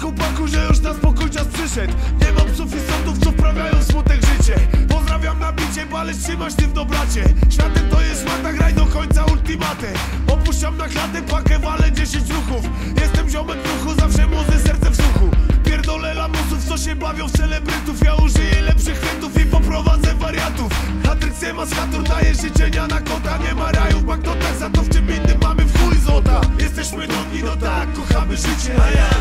chłopaku, że już na spokój czas przyszedł. Nie mam psów i sądów, co wprawiają w smutek życie. Pozdrawiam na bicie, ale trzymasz ty w dobracie Światem to jest szmata, graj do końca ultimatę Opuszczam na klatę, pakę, walę 10 ruchów. Jestem ziomek ruchu, zawsze młody, serce w suchu Pierdolę lamusów, co się bawią w celebrytów. Ja użyję lepszych chętów i poprowadzę wariatów. Hatryk ma z chatur, daje życzenia na kota. Nie ma rajów, banknotach, za to w czym innym mamy w chuj złota? Jesteśmy dumni, no tak, kochamy życie, a ja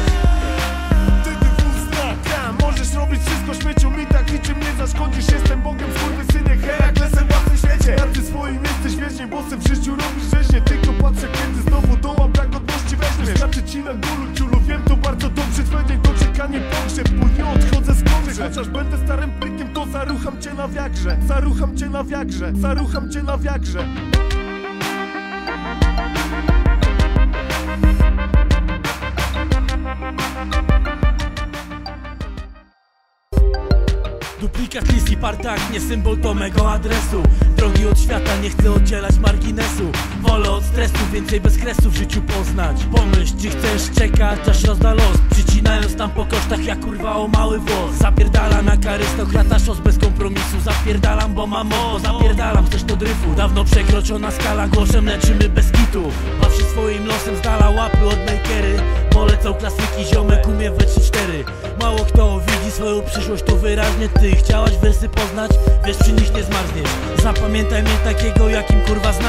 Będę starym plikiem, to zarucham cię na wiagrze. Zarucham cię na wiagrze, zarucham cię na wiagrze. Duplikat list i partak, nie symbol to mego adresu. Drogi od świata, nie chcę oddzielać marginesu. Wolę od stresu, więcej bez kresu w życiu poznać. Pomyśl, czy chcesz czekać, aż rozda los. Przycinając tam po kosztach, jak kurwa o mały włos. Zapierdala na karystokrata szos bez kompromisu. Zapierdalam, bo mam moc, zapierdalam też do dryfu. Dawno przekroczona skala, głoszem leczymy bez kitu. Baw się swoim losem z dala, łapy od makery Polecą klasyki, ziomek umie we 3-4 Mało kto widzi swoją przyszłość, to wyraźnie ty. Chciałaś wersy poznać, wiesz przy nich nie zmarzniesz. Zapamiętaj mnie takiego, jakim kurwa znasz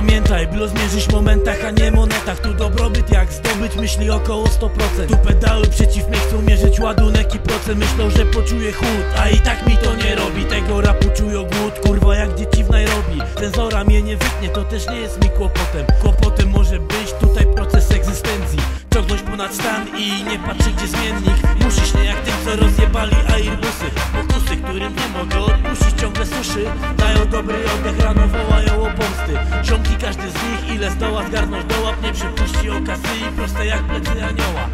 I zapamiętaj, by zmierzyć w momentach, a nie monetach. Tu dobrobyt jak zdobyć myśli około 100% Tu pedały przeciw mnie chcą mierzyć ładunek i procent. Myślą, że poczuję chłód, a i tak mi to Cenzora mnie nie wytnie, to też nie jest mi kłopotem. Kłopotem może być tutaj proces egzystencji. Ciągnąć ponad stan i nie patrzeć gdzie zmiennik. Musisz nie jak tym co rozjebali airbusy Pokusy, którym nie mogę odpuścić ciągle suszy. Dają dobry oddech, rano wołają o pomsty. Ziomki każdy z nich ile zdoła zgarnąć do łap Nie przypuści okazji proste jak plecy anioła